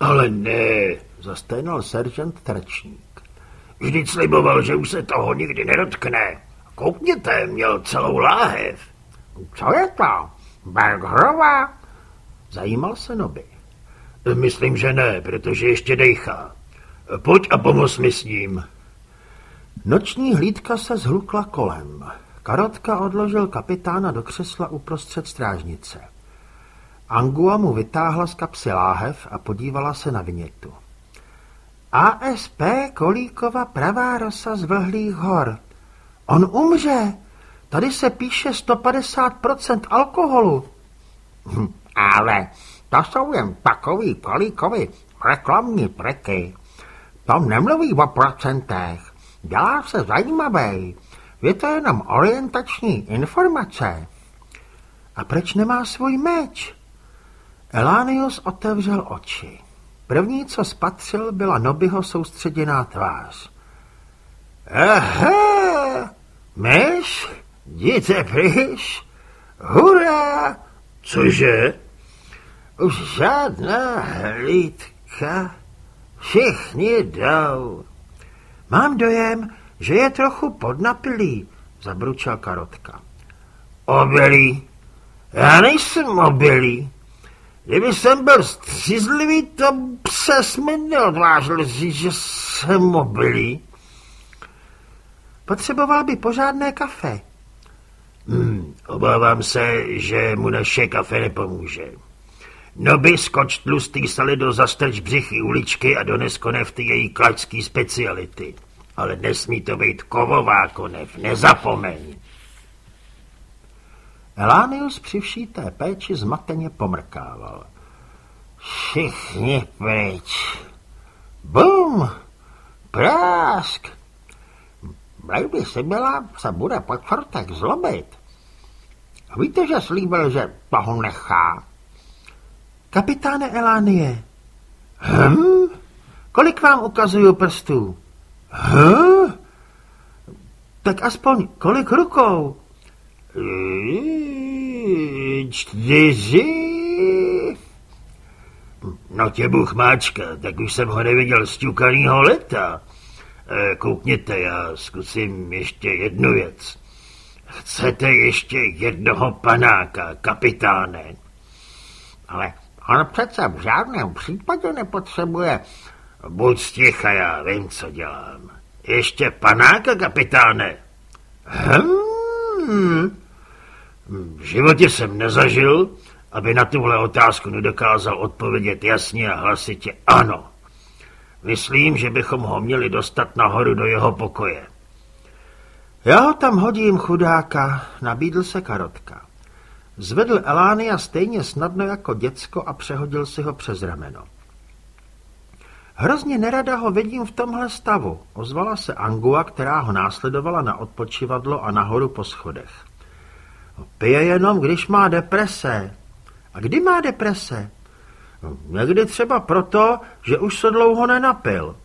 Ale ne, zasténal seržant Trčník. Vždyť sliboval, že už se toho nikdy nedotkne. Koukněte, měl celou láhev. Co je to? Berghrova? Zajímal se Noby. Myslím, že ne, protože ještě dejchá. Pojď a pomoz mi s ním. Noční hlídka se zhlukla kolem. Karotka odložil kapitána do křesla uprostřed strážnice. Angua mu vytáhla z kapsy láhev a podívala se na vinětu. ASP Kolíkova pravá rosa z Vlhlých hor. On umře. Tady se píše 150% alkoholu. Hm, ale to jsou jen takový kolíkovi reklamní preky. To nemluví o procentech. Dělá se zajímavý. Je to jenom orientační informace. A proč nemá svůj meč? Elánius otevřel oči. První, co spatřil, byla Nobyho soustředěná tvář. Aha, myš, jděte pryč, hurá, cože? Už žádná hlídka, všichni jdou. Mám dojem, že je trochu podnapilý, zabručel Karotka. Obelý? Já nejsem obelý. Kdyby jsem byl střízlivý, to se mi neodvážil říct, že jsem mobilý. Potřeboval by pořádné kafe. Hmm, obávám se, že mu naše kafe nepomůže. No by skoč tlustý salido zastrč břichy uličky a dones konev ty její klačský speciality. Ale nesmí to být kovová konev, nezapomeň. Elánius při vší té péči zmateně pomrkával. Všichni pryč. Bum! Prásk! Baby si byla, se bude po čtvrtek zlobit. Víte, že slíbil, že toho nechá. Kapitáne Elánie. Hm? Kolik vám ukazuju prstů? Hm? Tak aspoň kolik rukou? Čtyři? No tě Bůh máčka, tak už jsem ho neviděl z ťukanýho leta. E, koukněte, já zkusím ještě jednu věc. Chcete ještě jednoho panáka, kapitáne? Ale on přece v žádném případě nepotřebuje. Buď sticha, já vím, co dělám. Ještě panáka, kapitáne? Hmm. V životě jsem nezažil, aby na tuhle otázku nedokázal odpovědět jasně a hlasitě ano. Myslím, že bychom ho měli dostat nahoru do jeho pokoje. Já ho tam hodím, chudáka, nabídl se Karotka. Zvedl Elánia stejně snadno jako děcko a přehodil si ho přes rameno. Hrozně nerada ho vidím v tomhle stavu, ozvala se Angua, která ho následovala na odpočivadlo a nahoru po schodech. Pije jenom, když má deprese. A kdy má deprese? Někdy třeba proto, že už se dlouho nenapil.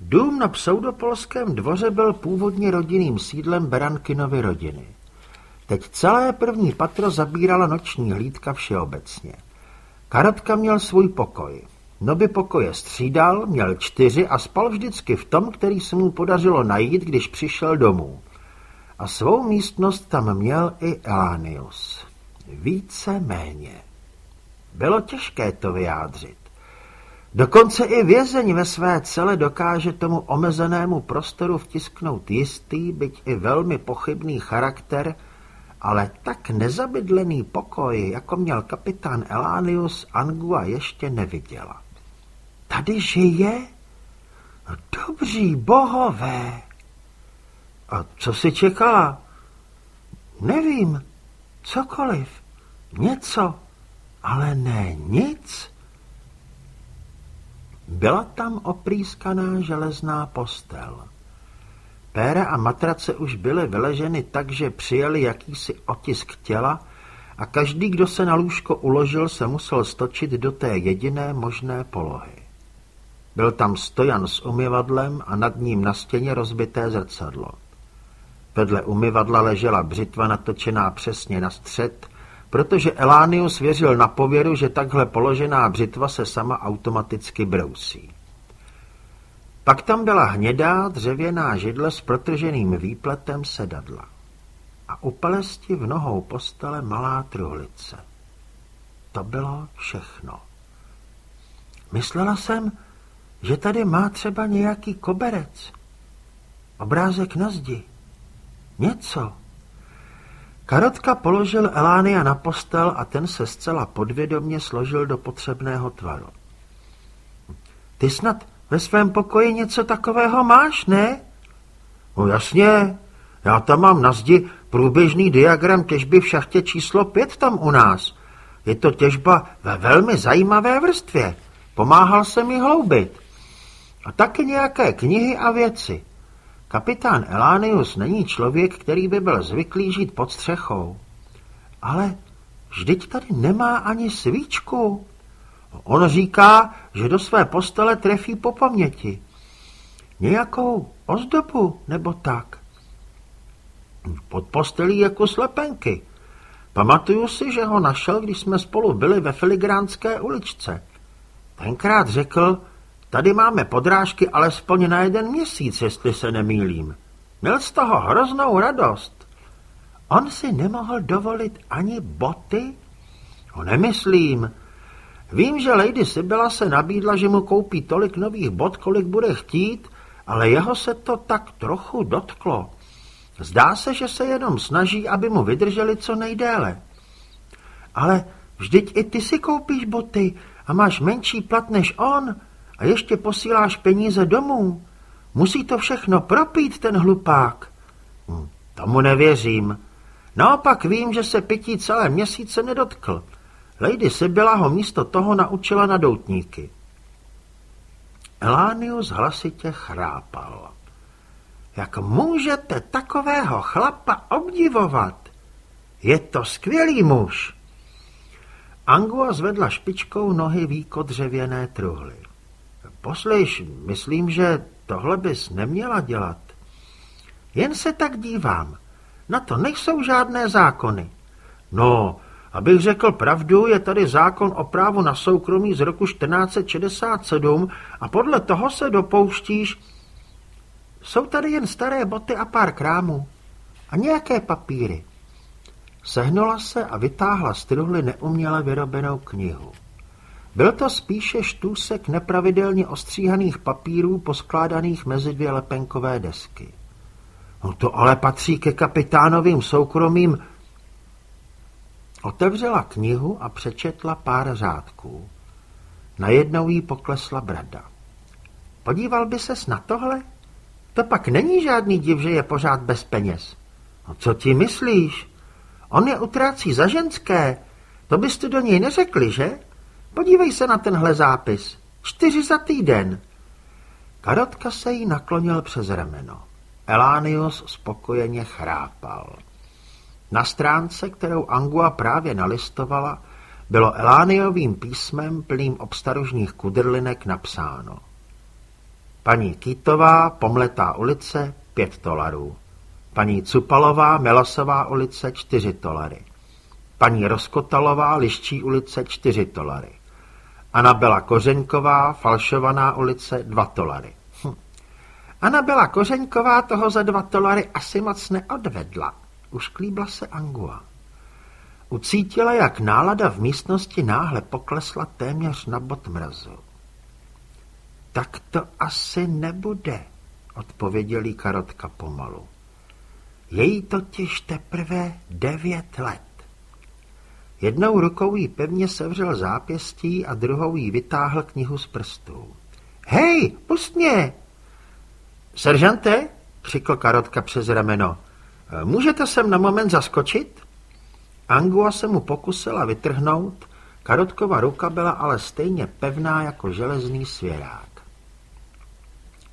Dům na pseudopolském dvoře byl původně rodinným sídlem Berankinovy rodiny. Teď celé první patro zabírala noční hlídka všeobecně. Karotka měl svůj pokoj. Noby pokoje střídal, měl čtyři a spal vždycky v tom, který se mu podařilo najít, když přišel domů. A svou místnost tam měl i Elánius. Více méně. Bylo těžké to vyjádřit. Dokonce i vězeň ve své cele dokáže tomu omezenému prostoru vtisknout jistý, byť i velmi pochybný charakter, ale tak nezabydlený pokoj, jako měl kapitán Elánius, Angua ještě neviděla. Tady žije? Dobří bohové! A co si čekala? Nevím, cokoliv, něco, ale ne nic. Byla tam oprýskaná železná postel. Péra a matrace už byly vyleženy tak, že přijeli jakýsi otisk těla a každý, kdo se na lůžko uložil, se musel stočit do té jediné možné polohy. Byl tam stojan s umyvadlem a nad ním na stěně rozbité zrcadlo. Vedle umyvadla ležela břitva natočená přesně na střed, protože Elánius věřil na pověru, že takhle položená břitva se sama automaticky brousí. Pak tam byla hnědá dřevěná židle s protrženým výpletem sedadla. A u palesti v nohou postele malá truhlice. To bylo všechno. Myslela jsem, že tady má třeba nějaký koberec. Obrázek na zdi. Něco. Karotka položil Elánia na postel a ten se zcela podvědomně složil do potřebného tvaru. Ty snad ve svém pokoji něco takového máš, ne? No jasně, já tam mám na zdi průběžný diagram těžby v šachtě číslo pět tam u nás. Je to těžba ve velmi zajímavé vrstvě. Pomáhal se mi hloubit. A taky nějaké knihy a věci. Kapitán Elánius není člověk, který by byl zvyklý žít pod střechou. Ale vždyť tady nemá ani svíčku. On říká, že do své postele trefí po paměti. Nějakou ozdobu nebo tak. Pod postelí jako slepenky. Pamatuju si, že ho našel, když jsme spolu byli ve Filigránské uličce. Tenkrát řekl, tady máme podrážky alespoň na jeden měsíc, jestli se nemýlím. Měl z toho hroznou radost. On si nemohl dovolit ani boty? O nemyslím. Vím, že Lady Sibylla se nabídla, že mu koupí tolik nových bot, kolik bude chtít, ale jeho se to tak trochu dotklo. Zdá se, že se jenom snaží, aby mu vydrželi co nejdéle. Ale vždyť i ty si koupíš boty a máš menší plat než on a ještě posíláš peníze domů. Musí to všechno propít, ten hlupák. Hm, tomu nevěřím. Naopak vím, že se pití celé měsíce nedotkl. Lady Sibylla ho místo toho naučila na doutníky. Elánius hlasitě chrápal. Jak můžete takového chlapa obdivovat? Je to skvělý muž. Angua zvedla špičkou nohy výko dřevěné truhly. Poslyš, myslím, že tohle bys neměla dělat. Jen se tak dívám. Na to nejsou žádné zákony. No, abych řekl pravdu, je tady zákon o právu na soukromí z roku 1467 a podle toho se dopouštíš... Jsou tady jen staré boty a pár krámů. A nějaké papíry. Sehnula se a vytáhla z truhly neuměle vyrobenou knihu. Byl to spíše štůsek nepravidelně ostříhaných papírů poskládaných mezi dvě lepenkové desky. No to ale patří ke kapitánovým soukromým. Otevřela knihu a přečetla pár řádků. Najednou jí poklesla brada. Podíval by ses na tohle? To pak není žádný div, že je pořád bez peněz. No co ti myslíš? On je utrácí za ženské. To byste do něj neřekli, že? Podívej se na tenhle zápis. Čtyři za týden. Karotka se jí naklonil přes rameno. Elánius spokojeně chrápal. Na stránce, kterou Angua právě nalistovala, bylo Elániovým písmem plným obstarožních kudrlinek napsáno. Paní Kýtová, Pomletá ulice, pět dolarů. Paní Cupalová, Melosová ulice, čtyři dolary. Paní Roskotalová, Liščí ulice, čtyři dolary. Anabela Kořeňková, Falšovaná ulice, dva dolary. Hm. Anabela Kořeňková toho za dva dolary asi moc neodvedla. Už klíbla se Angua. Ucítila, jak nálada v místnosti náhle poklesla téměř na bod mrazu. Tak to asi nebude, odpověděl jí Karotka pomalu. Její totiž teprve devět let. Jednou rukou jí pevně sevřel zápěstí a druhou jí vytáhl knihu z prstů. Hej, pust mě! Seržante, křikl Karotka přes rameno, můžete sem na moment zaskočit? Angua se mu pokusila vytrhnout, Karotkova ruka byla ale stejně pevná jako železný svěrák.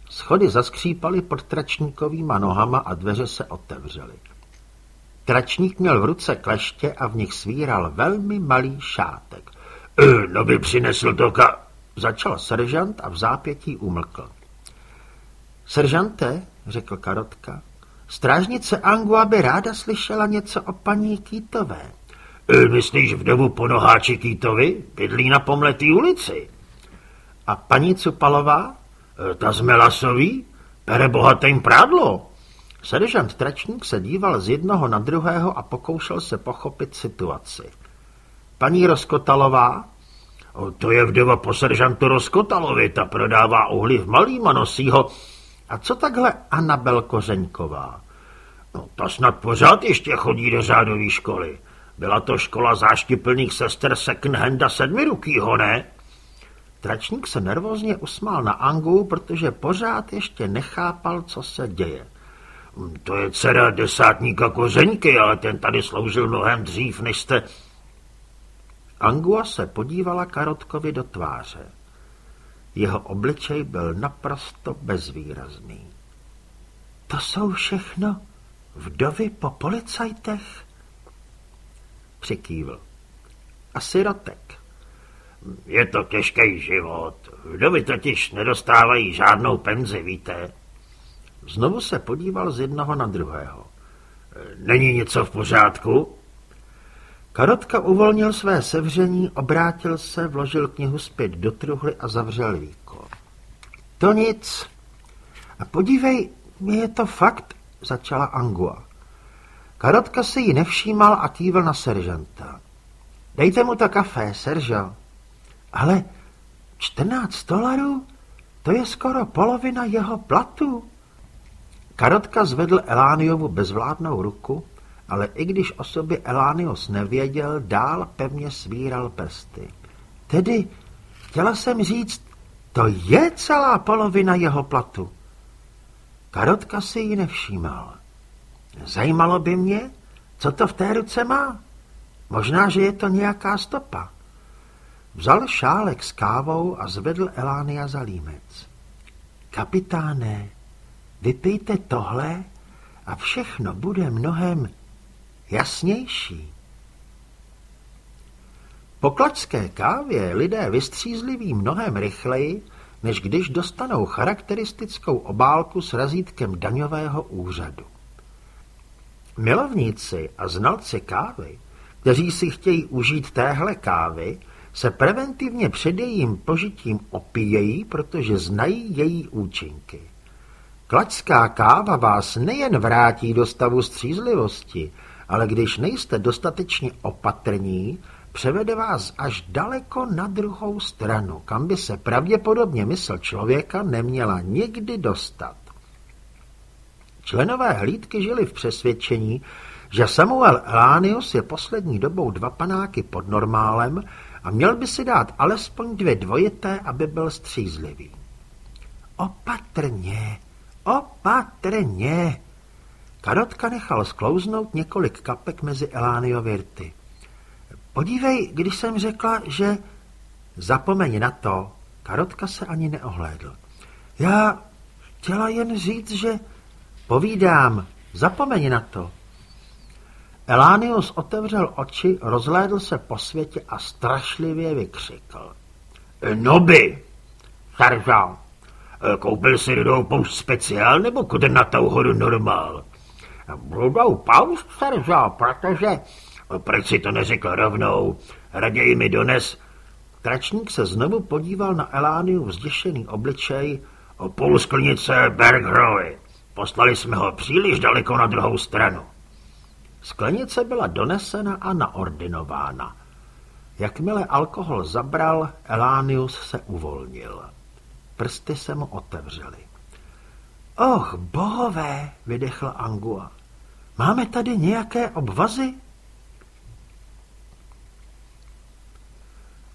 Schody zaskřípaly pod tračníkovýma nohama a dveře se otevřely. Tračník měl v ruce kleště a v nich svíral velmi malý šátek. E, no by přinesl to ka... Začal seržant a v zápětí umlkl. Seržante, řekl Karotka, strážnice Angua by ráda slyšela něco o paní Kýtové. E, myslíš vdovu po noháči Kýtovi? Bydlí na Pomletý ulici. A paní Cupalová? E, ta z Melasový? Pere bohatým prádlo. Seržant Tračník se díval z jednoho na druhého a pokoušel se pochopit situaci. Paní Rozkotalová? O, to je vdova po seržantu Rozkotalovi, ta prodává uhly v malým a nosí ho. A co takhle Anabel Kořeňková? No, ta snad pořád ještě chodí do řádové školy. Byla to škola záštiplných sester second-handa sedmirukýho, ne? Tračník se nervózně usmál na Angu, protože pořád ještě nechápal, co se děje. To je dcera desátníka Kořeňky, ale ten tady sloužil mnohem dřív, než jste... Angua se podívala Karotkovi do tváře. Jeho obličej byl naprosto bezvýrazný. To jsou všechno vdovy po policajtech? Přikývl. A sirotek. Je to těžký život. Vdovy totiž nedostávají žádnou penzi, víte? Znovu se podíval z jednoho na druhého. Není něco v pořádku? Karotka uvolnil své sevření, obrátil se, vložil knihu zpět do truhly a zavřel víko. To nic. A podívej, je to fakt, začala Angua. Karotka si ji nevšímal a kývil na seržanta. Dejte mu to kafé, Seržo. Ale 14 dolarů? To je skoro polovina jeho platu. Karotka zvedl Elániovu bezvládnou ruku, ale i když o sobě Elánios nevěděl, dál pevně svíral prsty. Tedy, chtěla jsem říct, to je celá polovina jeho platu. Karotka si ji nevšímal. Zajímalo by mě, co to v té ruce má. Možná, že je to nějaká stopa. Vzal šálek s kávou a zvedl Elánia za límec. Kapitáne, vypijte tohle a všechno bude mnohem jasnější. Po klačské kávě lidé vystřízliví mnohem rychleji, než když dostanou charakteristickou obálku s razítkem daňového úřadu. Milovníci a znalci kávy, kteří si chtějí užít téhle kávy, se preventivně před jejím požitím opíjejí, protože znají její účinky. Klačská káva vás nejen vrátí do stavu střízlivosti, ale když nejste dostatečně opatrní, převede vás až daleko na druhou stranu, kam by se pravděpodobně mysl člověka neměla nikdy dostat. Členové hlídky žili v přesvědčení, že Samuel Elánius je poslední dobou dva panáky pod normálem a měl by si dát alespoň dvě dvojité, aby byl střízlivý. Opatrně, opatrně. Karotka nechal sklouznout několik kapek mezi Elániovy rty. Podívej, když jsem řekla, že... Zapomeň na to. Karotka se ani neohlédl. Já chtěla jen říct, že... Povídám, zapomeň na to. Elánius otevřel oči, rozhlédl se po světě a strašlivě vykřikl. Noby, Saržal, koupil si rudou poušť speciál nebo kudrnatou horu normál? Rudou poušť, Saržal, protože... Proč si to neřekl rovnou? Raději mi dones... Tračník se znovu podíval na Elániu vzděšený obličej. O půl sklenice Bergrovy. Poslali jsme ho příliš daleko na druhou stranu. Sklenice byla donesena a naordinována. Jakmile alkohol zabral, Elánius se uvolnil. Prsty se mu otevřely. Och, bohové, vydechla Angua. Máme tady nějaké obvazy?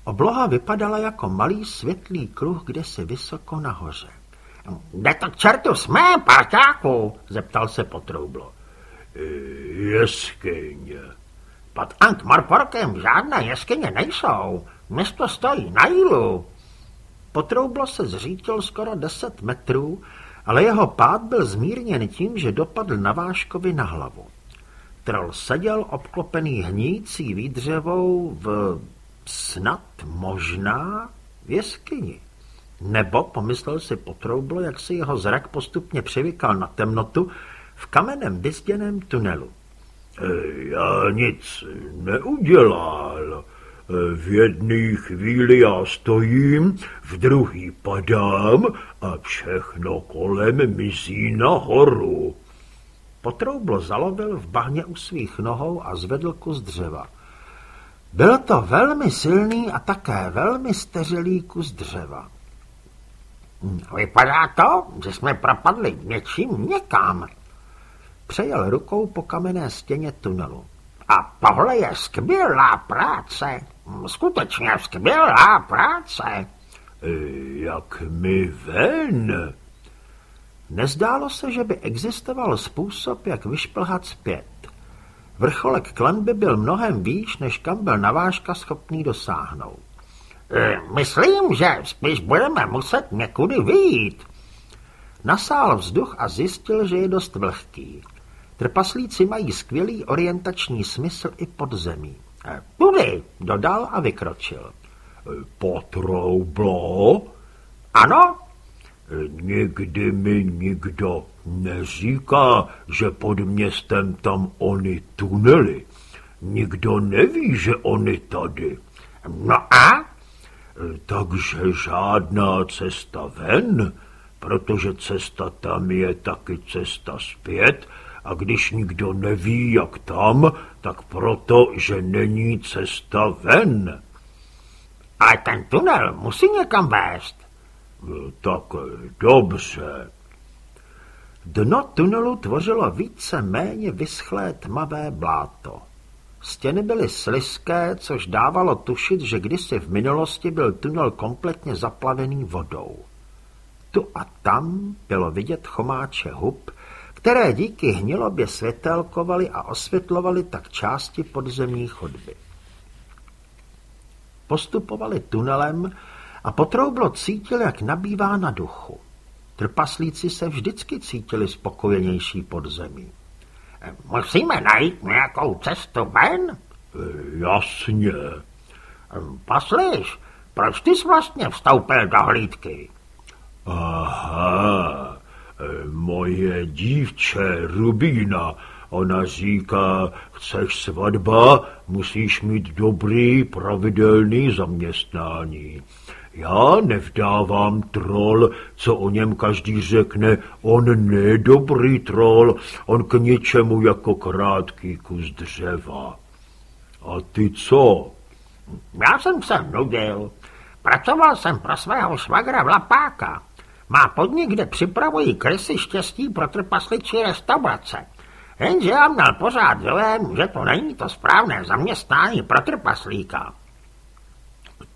Obloha vypadala jako malý světlý kruh, kde se vysoko nahoře. Kde to čertu jsme, páťáku? zeptal se Potroublo. Jeskyně. Pod Ankh-Morporkem žádné jeskyně nejsou. Město stojí na jílu. Potroublo se zřítil skoro deset metrů, ale jeho pád byl zmírněn tím, že dopadl na Váškovi na hlavu. Troll seděl obklopený hnící výdřevou v snad možná v jeskyni. Nebo, pomyslel si potroublo, jak si jeho zrak postupně přivykal na temnotu, v kamenném vyzděném tunelu. Já nic neudělal. V jedné chvíli já stojím, v druhý padám a všechno kolem mizí nahoru. Potroublo zalovil v bahně u svých nohou a zvedl kus dřeva. Byl to velmi silný a také velmi steřelý kus dřeva. Vypadá to, že jsme propadli něčím někam. Přejel rukou po kamenné stěně tunelu. A tohle je skvělá práce. Skutečně skvělá práce. E, jak mi ven? Nezdálo se, že by existoval způsob, jak vyšplhat zpět. Vrcholek klenby byl mnohem výš, než kam byl navážka schopný dosáhnout. E, myslím, že spíš budeme muset někudy vyjít. Nasál vzduch a zjistil, že je dost vlhký. Trpaslíci mají skvělý orientační smysl i pod zemí. E, tudy, dodal a vykročil. Potroublo? Ano, Nikdy mi nikdo neříká, že pod městem tam oni tunely. Nikdo neví, že oni tady. No a? Takže žádná cesta ven, protože cesta tam je taky cesta zpět a když nikdo neví, jak tam, tak proto, že není cesta ven. Ale ten tunel musí někam vést. Tak dobře. Dno tunelu tvořilo více méně vyschlé tmavé bláto. Stěny byly sliské, což dávalo tušit, že kdysi v minulosti byl tunel kompletně zaplavený vodou. Tu a tam bylo vidět chomáče hub, které díky hnilobě světelkovaly a osvětlovaly tak části podzemní chodby. Postupovali tunelem a potroublo cítil, jak nabývá na duchu. Trpaslíci se vždycky cítili spokojenější pod zemí. Musíme najít nějakou cestu ven? Jasně. Poslyš, proč ty jsi vlastně vstoupil do hlídky? Aha, moje dívče Rubína, ona říká, chceš svatba, musíš mít dobrý, pravidelný zaměstnání. Já nevdávám troll, co o něm každý řekne, on nedobrý troll, on k něčemu jako krátký kus dřeva. A ty co? Já jsem se nudil. Pracoval jsem pro svého švagra v Lapáka. Má podnik, kde připravují krysy štěstí pro trpasličí restaurace. Jenže já měl pořád dojem, že to není to správné zaměstnání pro trpaslíka.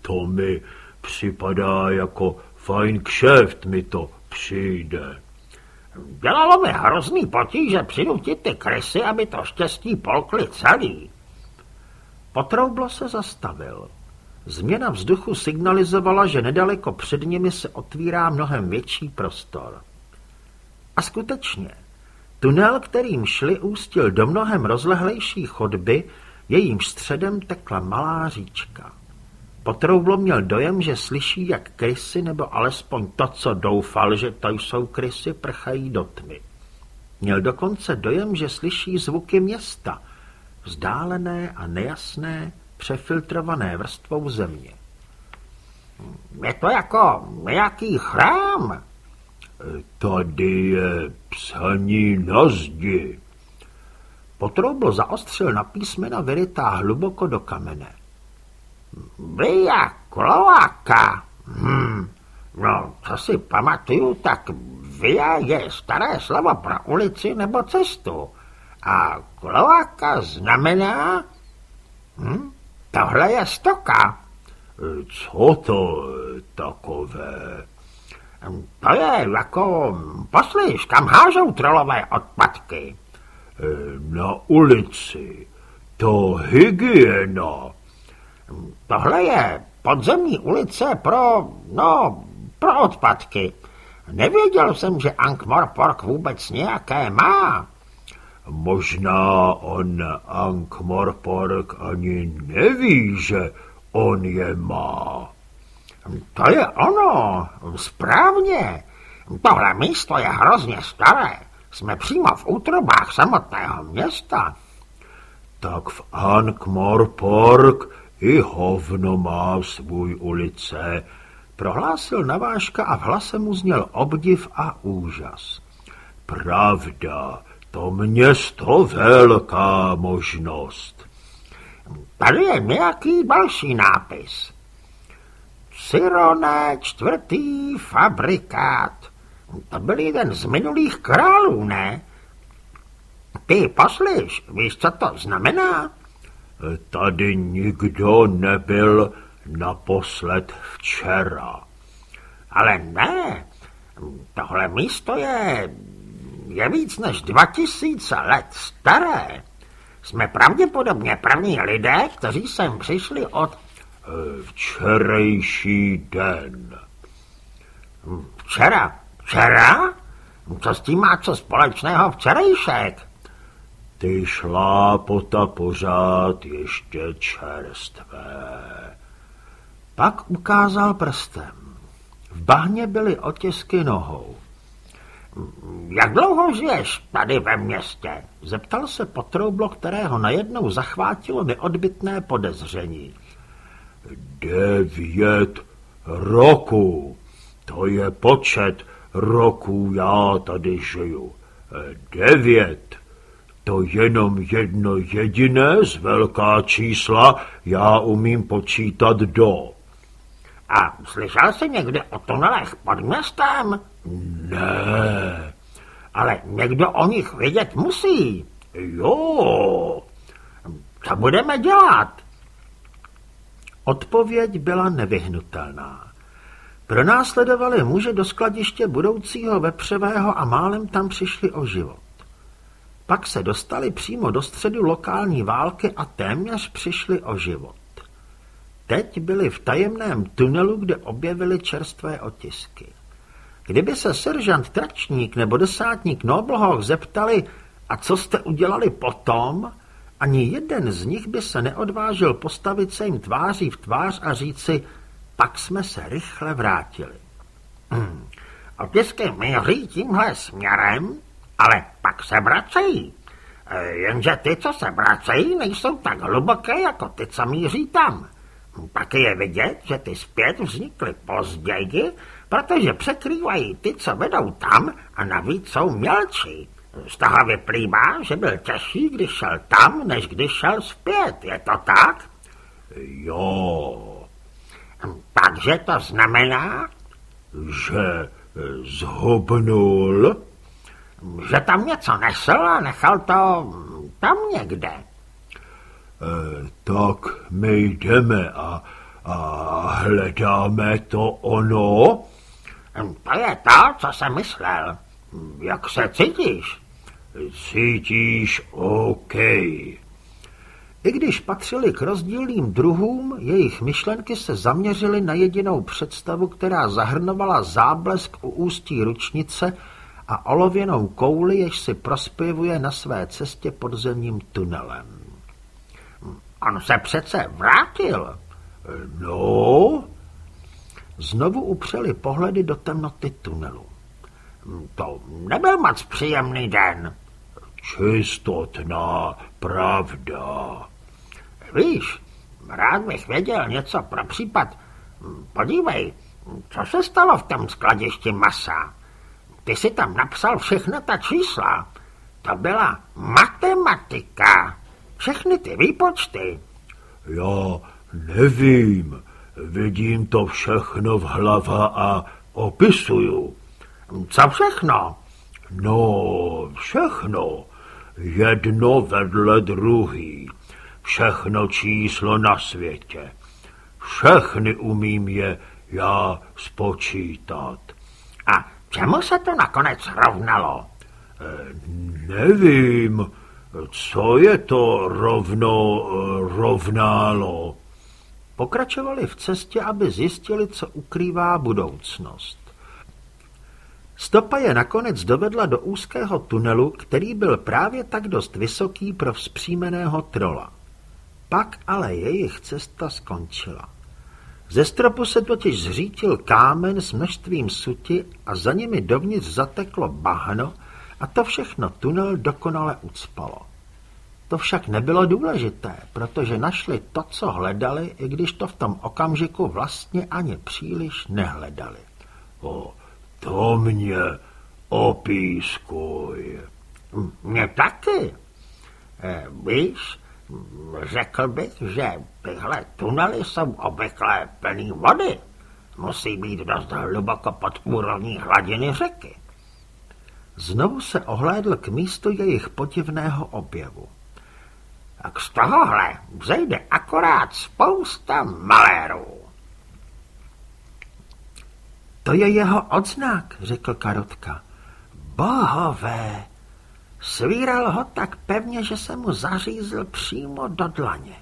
To mi připadá jako fajn kšeft, mi to přijde. Dělalo mi hrozný potíže přinutit ty krysy, aby to štěstí polkli celý. Potroublo se zastavil. Změna vzduchu signalizovala, že nedaleko před nimi se otvírá mnohem větší prostor. A skutečně, tunel, kterým šli, ústil do mnohem rozlehlejší chodby, jejímž středem tekla malá říčka. Potroublo měl dojem, že slyší, jak krysy, nebo alespoň to, co doufal, že to jsou krysy, prchají do tmy. Měl dokonce dojem, že slyší zvuky města, vzdálené a nejasné, přefiltrované vrstvou země. Je to jako nějaký chrám. Tady je psaní na zdi. Potroubl zaostřil na písmena vyrytá hluboko do kamene. Via Kloaka. Hm. No, co si pamatuju, tak via je staré slovo pro ulici nebo cestu. A kloaka znamená... Hm? Tohle je stoka. Co to takové? To je jako, poslyš, kam hážou trolové odpadky. Na ulici. To hygiena. Tohle je podzemní ulice pro, no, pro odpadky. Nevěděl jsem, že Ankh-Morpork vůbec nějaké má. Možná on Ankh-Morpork ani neví, že on je má. To je ono, správně. Tohle místo je hrozně staré. Jsme přímo v útrobách samotného města. Tak v Ankh-Morpork i hovno má svůj ulice, prohlásil Navážka a v hlase mu zněl obdiv a úžas. Pravda, to město velká možnost. Tady je nějaký další nápis. Cyrone čtvrtý fabrikát. To byl jeden z minulých králů, ne? Ty poslyš, víš, co to znamená? Tady nikdo nebyl naposled včera. Ale ne, tohle místo je, je víc než dva tisíce let staré. Jsme pravděpodobně první lidé, kteří sem přišli od... Včerejší den. Včera? Včera? Co s tím má co společného včerejšek? Ty šlápota pořád ještě čerstvé. Pak ukázal prstem. V bahně byly otisky nohou. Jak dlouho žiješ tady ve městě? Zeptal se potroublo, kterého najednou zachvátilo neodbitné podezření. Devět roků. To je počet roků já tady žiju. Devět. To jenom jedno jediné z velká čísla já umím počítat do. A slyšel jsi někde o tunelech pod městem? Ne. Ale někdo o nich vědět musí. Jo. Co budeme dělat? Odpověď byla nevyhnutelná. Pronásledovali muže do skladiště budoucího vepřevého a málem tam přišli o život. Pak se dostali přímo do středu lokální války a téměř přišli o život. Teď byli v tajemném tunelu, kde objevili čerstvé otisky. Kdyby se seržant Tračník nebo desátník Noblhoch zeptali, a co jste udělali potom, ani jeden z nich by se neodvážil postavit se jim tváří v tvář a říci, pak jsme se rychle vrátili. Hmm. Otisky míří tímhle směrem, ale pak se vracejí. E, jenže ty, co se vracejí, nejsou tak hluboké, jako ty, co míří tam. Pak je vidět, že ty zpět vznikly později, protože překrývají ty, co vedou tam a navíc jsou mělčí. Z toho vyplývá, že byl těžší, když šel tam, než když šel zpět. Je to tak? Jo. Takže to znamená? Že zhubnul? Že tam něco nesl a nechal to tam někde. E, tak my jdeme a, a hledáme to ono? To je to, co jsem myslel. Jak se cítíš? Cítíš OK. I když patřili k rozdílným druhům, jejich myšlenky se zaměřily na jedinou představu, která zahrnovala záblesk u ústí ručnice a olověnou kouli, jež si prospěvuje na své cestě podzemním tunelem. On se přece vrátil. No? Znovu upřeli pohledy do temnoty tunelu. To nebyl moc příjemný den. Čistotná pravda. Víš, rád bych věděl něco pro případ. Podívej, co se stalo v tom skladišti masa? Ty si tam napsal všechna ta čísla. To byla matematika. Všechny ty výpočty. Já nevím. Vidím to všechno v hlava a opisuju. Co všechno? No, všechno. Jedno vedle druhý. Všechno číslo na světě. Všechny umím je já spočítat. A čemu se to nakonec rovnalo? E, nevím, co je to rovno e, rovnálo. Pokračovali v cestě, aby zjistili, co ukrývá budoucnost. Stopa je nakonec dovedla do úzkého tunelu, který byl právě tak dost vysoký pro vzpřímeného trola. Pak ale jejich cesta skončila. Ze stropu se totiž zřítil kámen s množstvím suti a za nimi dovnitř zateklo bahno a to všechno tunel dokonale ucpalo. To však nebylo důležité, protože našli to, co hledali, i když to v tom okamžiku vlastně ani příliš nehledali. O, to mě opískuj. Mě taky. E, víš, řekl bych, že tyhle tunely jsou obvykle plný vody. Musí být dost hluboko pod úrovní hladiny řeky. Znovu se ohlédl k místu jejich podivného objevu. Tak z tohohle vzejde akorát spousta malérů. To je jeho odznak, řekl Karotka. Bohové! Svíral ho tak pevně, že se mu zařízl přímo do dlaně.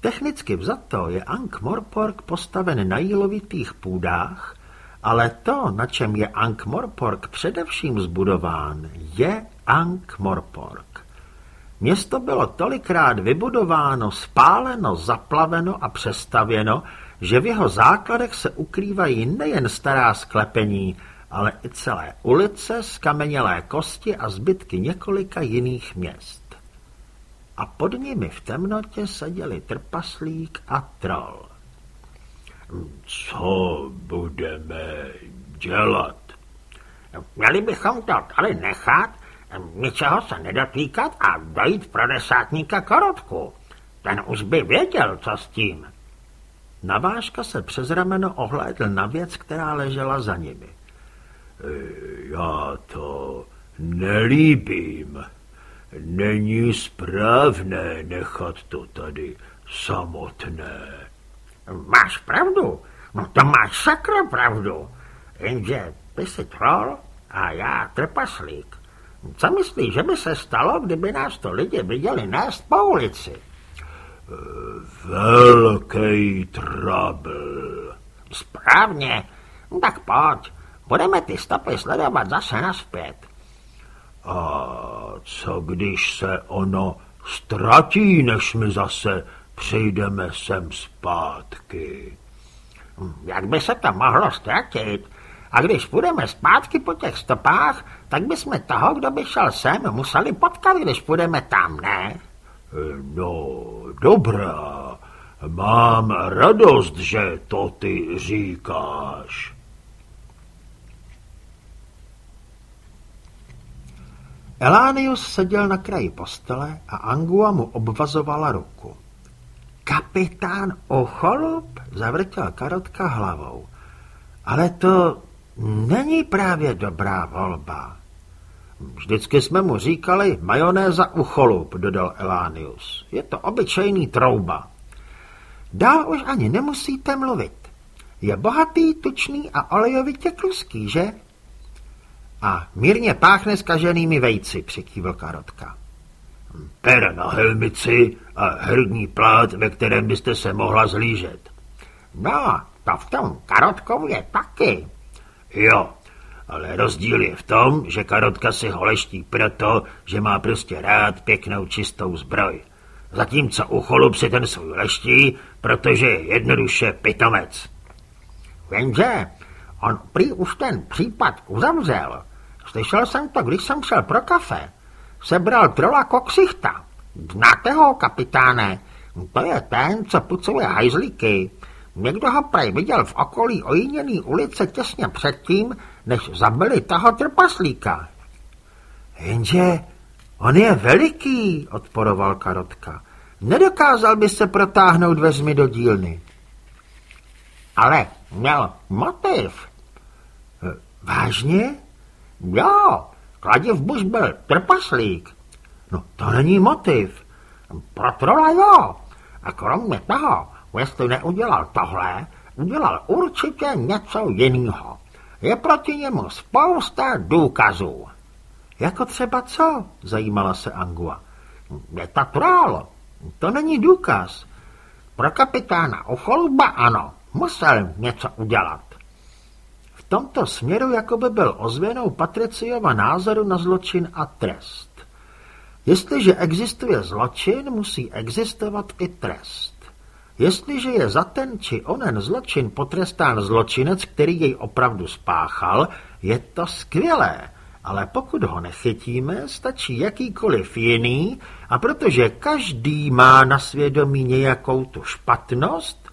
Technicky vzato je Ankh Morpork postaven na jílovitých půdách, ale to, na čem je Ankh Morpork především zbudován, je Ankh Morpork. Město bylo tolikrát vybudováno, spáleno, zaplaveno a přestavěno, že v jeho základech se ukrývají nejen stará sklepení, ale i celé ulice, skamenělé kosti a zbytky několika jiných měst. A pod nimi v temnotě seděli trpaslík a troll. Co budeme dělat? Měli bychom to tady nechat, ničeho se nedotýkat a dojít pro desátníka korotku. Ten už by věděl, co s tím. Navážka se přes rameno ohlédl na věc, která ležela za nimi. Já to nelíbím. Není správné nechat to tady samotné. Máš pravdu, no to máš sakra pravdu, jenže ty jsi troll a já trpaslík. Co myslíš, že by se stalo, kdyby nás to lidi viděli nést po ulici? Velký trouble. Správně, tak pojď, budeme ty stopy sledovat zase naspět. A co když se ono ztratí, než my zase přijdeme sem zpátky? Jak by se to mohlo ztratit? A když půjdeme zpátky po těch stopách, tak bychom toho, kdo by šel sem, museli potkat, když půjdeme tam, ne? No, dobrá. Mám radost, že to ty říkáš. Elánius seděl na kraji postele a Angua mu obvazovala ruku. Kapitán Ocholup zavrtěl Karotka hlavou. Ale to není právě dobrá volba. Vždycky jsme mu říkali majonéza ucholup, dodal Elánius. Je to obyčejný trouba. Dál už ani nemusíte mluvit. Je bohatý, tučný a olejovitě kluský, že? A mírně páchne skaženými vejci, přikývl Karotka. Per na helmici a hrdní plát, ve kterém byste se mohla zlížet. No, to v tom Karotkově taky. Jo, ale rozdíl je v tom, že Karotka si holeští proto, že má prostě rád pěknou čistou zbroj. Zatímco u cholup si ten svůj leští, protože je jednoduše pitomec. Jenže on prý už ten případ uzavřel. Slyšel jsem to, když jsem šel pro kafe. Sebral trola koksichta. Znáte ho, kapitáne? To je ten, co pucuje hajzlíky. Někdo ho prej viděl v okolí ojíněný ulice těsně předtím, než zabili toho trpaslíka. Jenže on je veliký, odporoval Karotka. Nedokázal by se protáhnout dveřmi do dílny. Ale měl motiv. Vážně? Jo, kladiv buš byl trpaslík. No to není motiv. Pro trola jo. A kromě toho, jestli neudělal tohle, udělal určitě něco jiného. Je proti němu spousta důkazů. Jako třeba co? Zajímala se Angua. Je to troll. To není důkaz. Pro kapitána Ocholba ano, musel něco udělat. V tomto směru jako by byl ozvěnou Patriciova názoru na zločin a trest. Jestliže existuje zločin, musí existovat i trest. Jestliže je za ten či onen zločin potrestán zločinec, který jej opravdu spáchal, je to skvělé, ale pokud ho nechytíme, stačí jakýkoliv jiný a protože každý má na svědomí nějakou tu špatnost,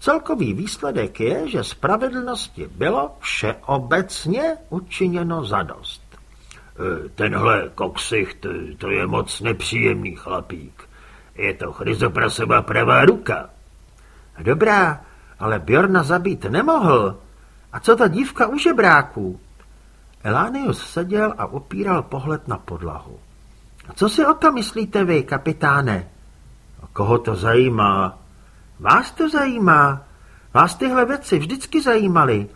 celkový výsledek je, že spravedlnosti bylo všeobecně učiněno zadost. E, tenhle koksicht, to je moc nepříjemný chlapík. Je to chryzoprasová pravá ruka. Dobrá, ale Bjorna zabít nemohl. A co ta dívka u žebráků? Elánius seděl a opíral pohled na podlahu. A co si o to myslíte vy, kapitáne? A koho to zajímá? Vás to zajímá. Vás tyhle věci vždycky zajímaly.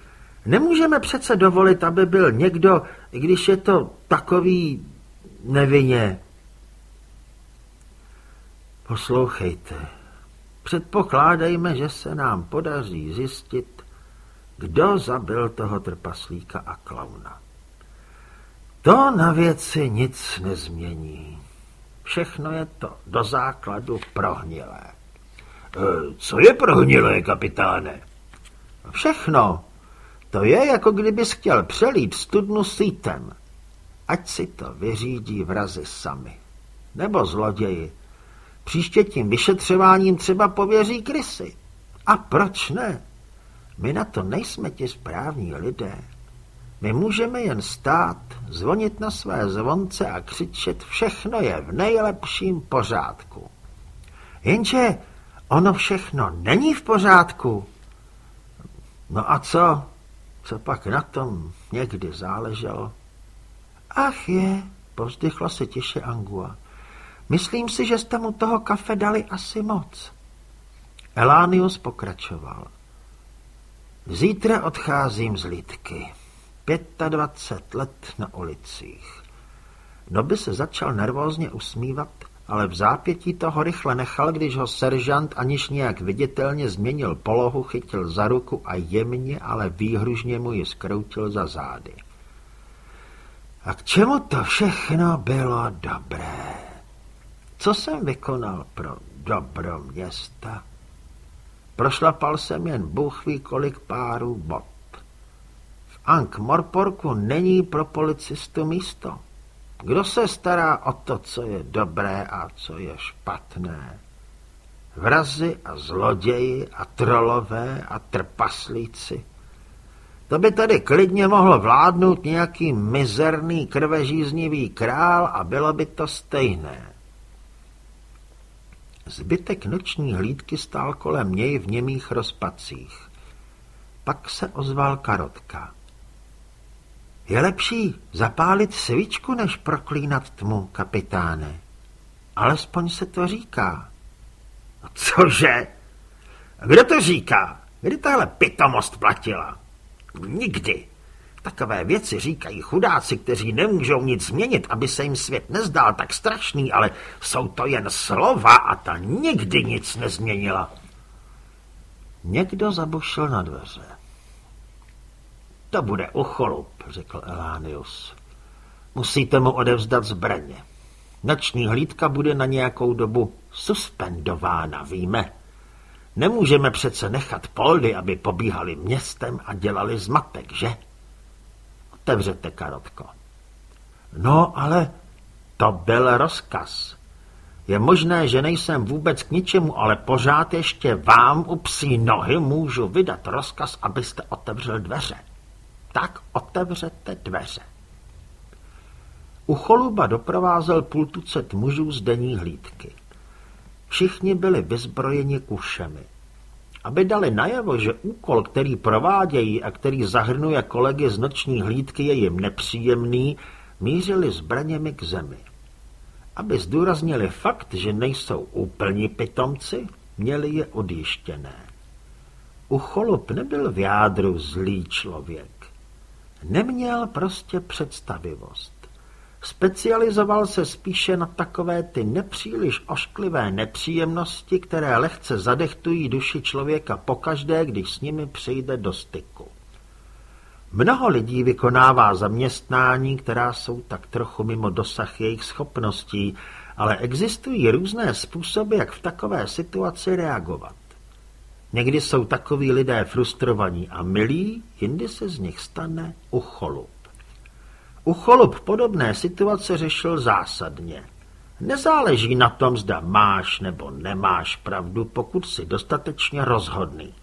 Nemůžeme přece dovolit, aby byl někdo, když je to takový nevinně. Poslouchejte, předpokládejme, že se nám podaří zjistit, kdo zabil toho trpaslíka a klauna. To na věci nic nezmění. Všechno je to do základu prohnilé. E, co je prohnilé, kapitáne? Všechno. To je, jako kdybys chtěl přelít studnu sítem. Ať si to vyřídí vrazy sami. Nebo zloději. Příště tím vyšetřováním třeba pověří krysy. A proč ne? My na to nejsme ti správní lidé. My můžeme jen stát, zvonit na své zvonce a křičet, všechno je v nejlepším pořádku. Jenže ono všechno není v pořádku. No a co? Co pak na tom někdy záleželo? Ach je, povzdychla se tiše Angua. Myslím si, že jste mu toho kafe dali asi moc. Elánius pokračoval. Zítra odcházím z Lidky. 25 let na ulicích. Noby se začal nervózně usmívat, ale v zápětí toho rychle nechal, když ho seržant, aniž nějak viditelně změnil polohu, chytil za ruku a jemně, ale výhružně mu ji skroutil za zády. A k čemu to všechno bylo dobré? Co jsem vykonal pro dobro města? Prošlapal jsem jen bůh ví kolik párů bot. Ank Morporku není pro policistu místo. Kdo se stará o to, co je dobré a co je špatné? Vrazy a zloději a trolové a trpaslíci. To by tady klidně mohl vládnout nějaký mizerný krvežíznivý král a bylo by to stejné. Zbytek noční hlídky stál kolem něj v němých rozpacích. Pak se ozval Karotka. Je lepší zapálit svíčku, než proklínat tmu, kapitáne. Alespoň se to říká. No cože? Kdo to říká? Kdy tahle pitomost platila? Nikdy. Takové věci říkají chudáci, kteří nemůžou nic změnit, aby se jim svět nezdál tak strašný, ale jsou to jen slova a ta nikdy nic nezměnila. Někdo zabušil na dveře. To bude ucholup, řekl Elánius. Musíte mu odevzdat zbraně. Noční hlídka bude na nějakou dobu suspendována, víme. Nemůžeme přece nechat poldy, aby pobíhali městem a dělali zmatek, že? Otevřete, Karotko. No, ale to byl rozkaz. Je možné, že nejsem vůbec k ničemu, ale pořád ještě vám u psí nohy můžu vydat rozkaz, abyste otevřel dveře tak otevřete dveře. U choluba doprovázel půl tucet mužů z denní hlídky. Všichni byli vyzbrojeni kušemi. Aby dali najevo, že úkol, který provádějí a který zahrnuje kolegy z noční hlídky, je jim nepříjemný, mířili zbraněmi k zemi. Aby zdůraznili fakt, že nejsou úplní pitomci, měli je odjištěné. U cholup nebyl v jádru zlý člověk. Neměl prostě představivost. Specializoval se spíše na takové ty nepříliš ošklivé nepříjemnosti, které lehce zadechtují duši člověka pokaždé, když s nimi přijde do styku. Mnoho lidí vykonává zaměstnání, která jsou tak trochu mimo dosah jejich schopností, ale existují různé způsoby, jak v takové situaci reagovat. Někdy jsou takoví lidé frustrovaní a milí, jindy se z nich stane ucholup. Ucholup podobné situace řešil zásadně. Nezáleží na tom, zda máš nebo nemáš pravdu, pokud si dostatečně rozhodný.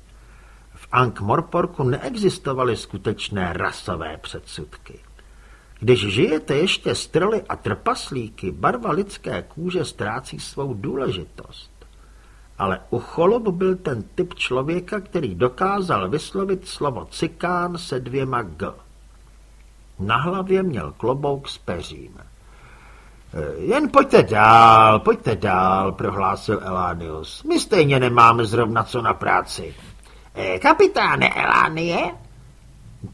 V Ankh-Morporku neexistovaly skutečné rasové předsudky. Když žijete ještě strely a trpaslíky, barva lidské kůže ztrácí svou důležitost. Ale Ucholup byl ten typ člověka, který dokázal vyslovit slovo cikán se dvěma g. Na hlavě měl klobouk s peřím. Jen pojďte dál, pojďte dál, prohlásil Elánius. My stejně nemáme zrovna co na práci. E, kapitáne Elánie?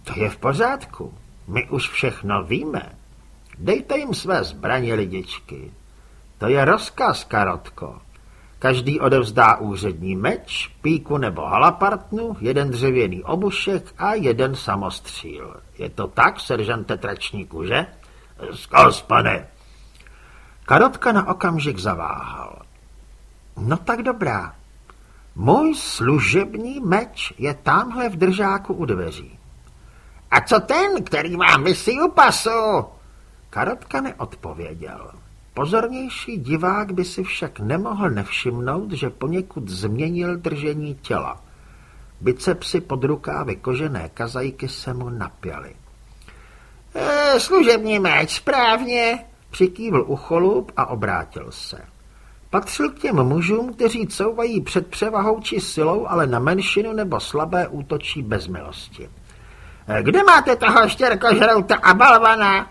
To je v pořádku. My už všechno víme. Dejte jim své zbraně, lidičky. To je rozkaz, Karotko. Každý odevzdá úřední meč, píku nebo halapartnu, jeden dřevěný obušek a jeden samostříl. Je to tak, seržante tračníku, že? Zkaz, pane. Karotka na okamžik zaváhal. No tak dobrá. Můj služební meč je tamhle v držáku u dveří. A co ten, který má misi u pasu? Karotka neodpověděl. Pozornější divák by si však nemohl nevšimnout, že poněkud změnil držení těla. Bicepsy pod rukávy kožené kazajky se mu napěly. E, služební meč, správně, přikývl ucholup a obrátil se. Patřil k těm mužům, kteří couvají před převahou či silou, ale na menšinu nebo slabé útočí bez milosti. E, kde máte toho štěrkožrouta a balvana?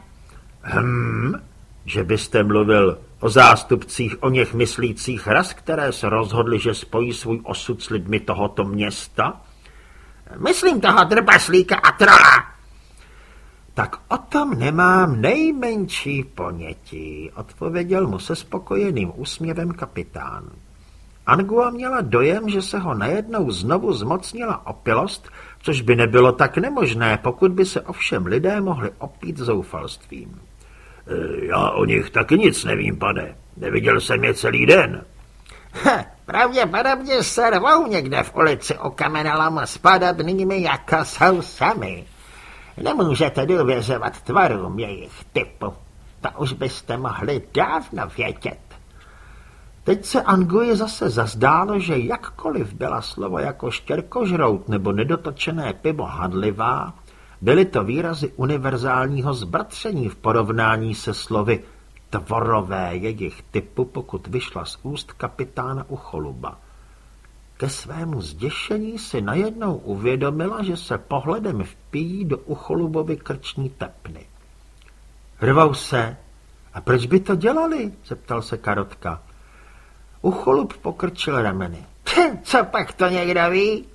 Hm, že byste mluvil o zástupcích o něch myslících ras, které se rozhodli, že spojí svůj osud s lidmi tohoto města? Myslím toho drbaslíka a trola. Tak o tom nemám nejmenší ponětí, odpověděl mu se spokojeným úsměvem kapitán. Angua měla dojem, že se ho najednou znovu zmocnila opilost, což by nebylo tak nemožné, pokud by se ovšem lidé mohli opít zoufalstvím. E, já o nich taky nic nevím, pane. Neviděl jsem je celý den. Ha, pravděpodobně se rvou někde v ulici o kamenelom s podobnými, jako jsou sami. Nemůžete důvěřovat tvarům jejich typu. To už byste mohli dávno vědět. Teď se Anguji zase zazdálo, že jakkoliv byla slovo jako štěrkožrout nebo nedotočené pivo hadlivá, Byly to výrazy univerzálního zbratření v porovnání se slovy tvorové jejich typu, pokud vyšla z úst kapitána Ucholuba. Ke svému zděšení si najednou uvědomila, že se pohledem vpíjí do Ucholubovy krční tepny. Rvou se. A proč by to dělali? zeptal se Karotka. Ucholub pokrčil rameny. Co pak to někdo ví?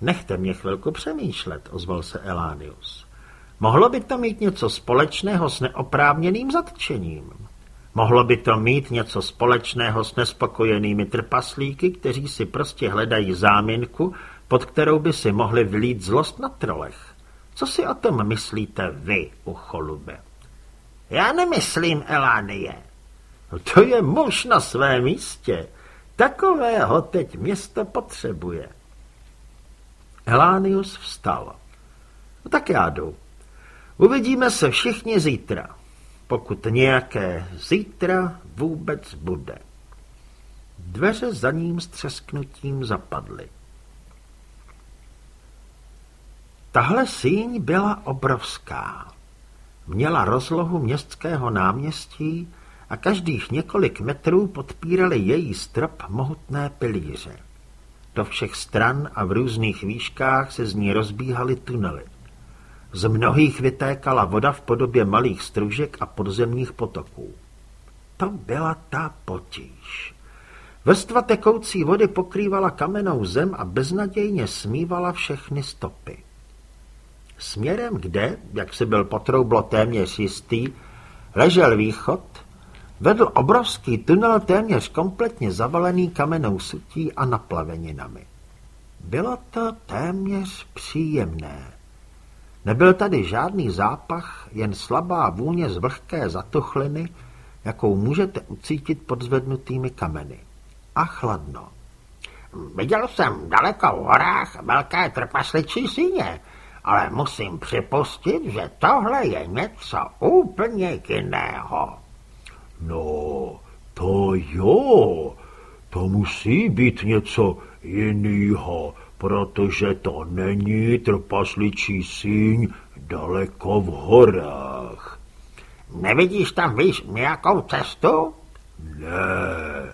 Nechte mě chvilku přemýšlet, ozval se Elánius. Mohlo by to mít něco společného s neoprávněným zatčením. Mohlo by to mít něco společného s nespokojenými trpaslíky, kteří si prostě hledají záminku, pod kterou by si mohli vlít zlost na trolech. Co si o tom myslíte vy, ucholube? Já nemyslím, Elánie. To je muž na svém místě. Takového teď město potřebuje. Elánius vstal. No tak já jdu. Uvidíme se všichni zítra. Pokud nějaké zítra vůbec bude. Dveře za ním s třesknutím zapadly. Tahle síň byla obrovská. Měla rozlohu městského náměstí a každých několik metrů podpírali její strop mohutné pilíře. Do všech stran a v různých výškách se z ní rozbíhaly tunely. Z mnohých vytékala voda v podobě malých stružek a podzemních potoků. To byla ta potíž. Vrstva tekoucí vody pokrývala kamennou zem a beznadějně smívala všechny stopy. Směrem kde, jak si byl potroublo téměř jistý, ležel východ, vedl obrovský tunel téměř kompletně zavalený kamennou sutí a naplaveninami. Bylo to téměř příjemné. Nebyl tady žádný zápach, jen slabá vůně z vlhké zatuchliny, jakou můžete ucítit pod zvednutými kameny. A chladno. Viděl jsem daleko v horách velké trpasličí síně. ale musím připustit, že tohle je něco úplně jiného. No, to jo, to musí být něco jiného, protože to není trpasličí síň daleko v horách. Nevidíš tam víš nějakou cestu? Ne.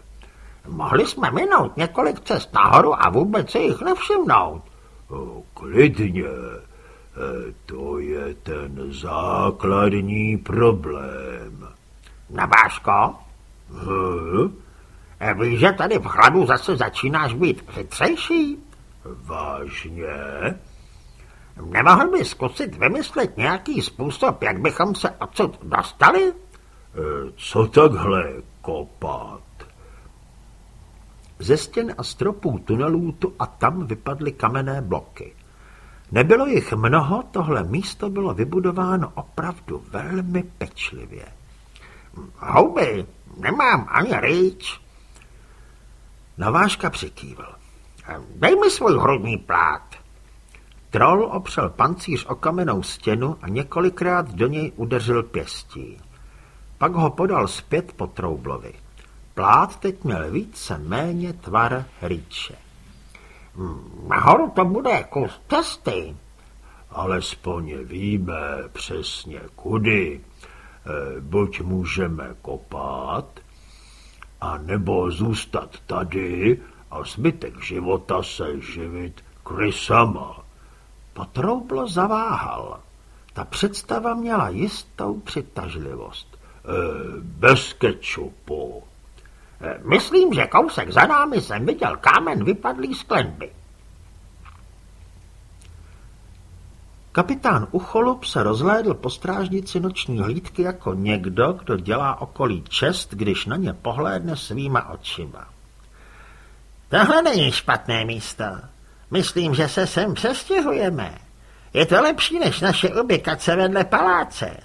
Mohli jsme minout několik cest nahoru a vůbec se jich nevšimnout. O, klidně. E, to je ten základní problém. Nabáško? Hm? E, víš, že tady v chladu zase začínáš být chytřejší? Vážně? Nemohl by zkusit vymyslet nějaký způsob, jak bychom se odsud dostali? E, co takhle kopat? Ze stěn a stropů tunelů tu a tam vypadly kamenné bloky. Nebylo jich mnoho, tohle místo bylo vybudováno opravdu velmi pečlivě. Houby, nemám ani rýč. Navážka přikývl. Dej mi svůj hrudní plát. Troll opřel pancíř o kamennou stěnu a několikrát do něj udeřil pěstí. Pak ho podal zpět po Troublovi. Plát teď měl více méně tvar rýče. Nahoru to bude kus cesty. Alespoň víme přesně kudy. E, buď můžeme kopat, a nebo zůstat tady a zbytek života se živit krysama. Potroublo zaváhal. Ta představa měla jistou přitažlivost. E, bez kečupu. E, myslím, že kousek za námi jsem viděl kámen vypadlý z klenby. Kapitán Ucholup se rozhlédl po strážnici noční hlídky jako někdo, kdo dělá okolí čest, když na ně pohlédne svýma očima. Tohle není špatné místo. Myslím, že se sem přestěhujeme. Je to lepší než naše ubikace vedle paláce.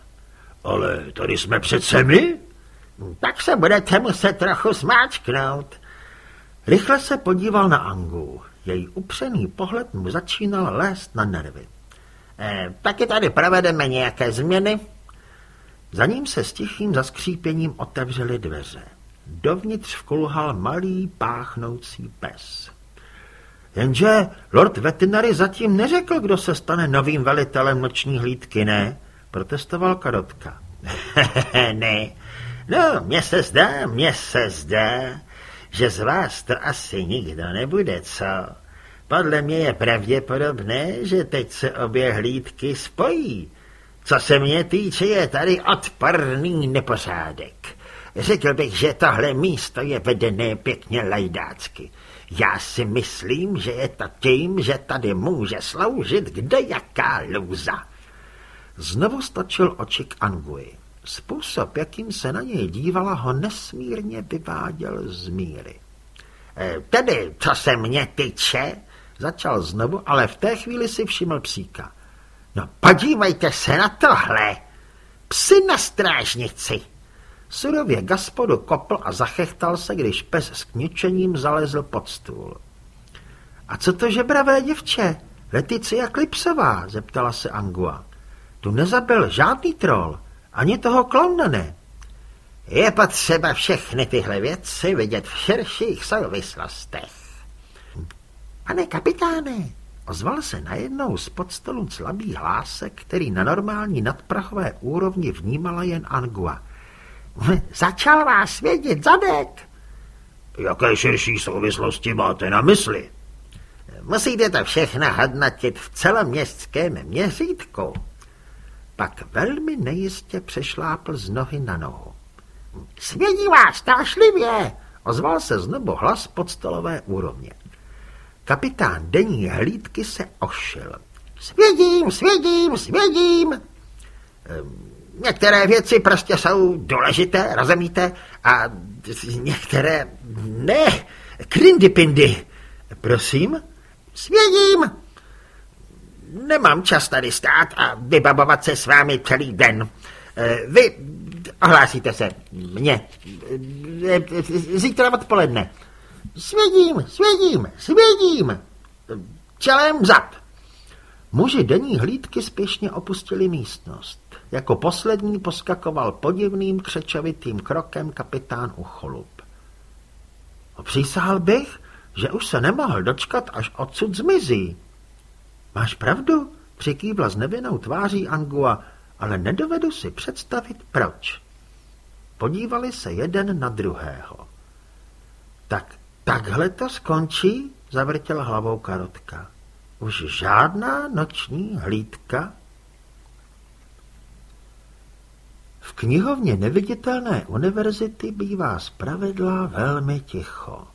Ale tady jsme přece my? Tak se budete muset trochu smáčknout. Rychle se podíval na Angu. Její upřený pohled mu začínal lézt na nervy. E, taky tady provedeme nějaké změny. Za ním se s tichým zaskřípěním otevřely dveře. Dovnitř vkulhal malý páchnoucí pes. Jenže Lord Vetinary zatím neřekl, kdo se stane novým velitelem noční hlídky, ne? Protestoval Karotka. ne, no, mně se zdá, mně se zdá, že z vás to asi nikdo nebude, co? Podle mě je pravděpodobné, že teď se obě hlídky spojí. Co se mě týče, je tady odporný nepořádek. Řekl bych, že tohle místo je vedené pěkně lajdácky. Já si myslím, že je to tím, že tady může sloužit kde jaká lůza. Znovu stočil oči k Angui. Způsob, jakým se na něj dívala, ho nesmírně vyváděl z míry. E, tedy, co se mě tyče, začal znovu, ale v té chvíli si všiml psíka. No podívejte se na tohle. Psy na strážnici. Surově gaspodu kopl a zachechtal se, když pes s kničením zalezl pod stůl. A co to žebravé děvče? Leticia Klipsová, zeptala se Angua. Tu nezabil žádný troll, ani toho klauna ne. Je potřeba všechny tyhle věci vidět v širších souvislostech. Pane kapitáne, ozval se najednou z pod stolu slabý hlásek, který na normální nadprachové úrovni vnímala jen Angua. Začal vás vědět zadek. Jaké širší souvislosti máte na mysli? Musíte to všechno hodnotit v celoměstském měřítku. Pak velmi nejistě přešlápl z nohy na nohu. Svědí vás strašlivě, ozval se znovu hlas pod stolové úrovně. Kapitán denní hlídky se ošil. Svědím, svědím, svědím. Ehm, některé věci prostě jsou důležité, rozumíte? A některé ne. Krindipindy. Prosím? Svědím. Nemám čas tady stát a vybavovat se s vámi celý den. Eh, vy ohlásíte se mně eh, zítra odpoledne. Svědím, svědím, svědím. Čelem zad. Muži denní hlídky spěšně opustili místnost. Jako poslední poskakoval podivným křečovitým krokem kapitán Ucholup. Přísahal bych, že už se nemohl dočkat, až odsud zmizí. Máš pravdu, přikývla s nevinnou tváří Angua, ale nedovedu si představit proč. Podívali se jeden na druhého. Tak takhle to skončí, zavrtěla hlavou Karotka. Už žádná noční hlídka? V knihovně neviditelné univerzity bývá zpravidla velmi ticho.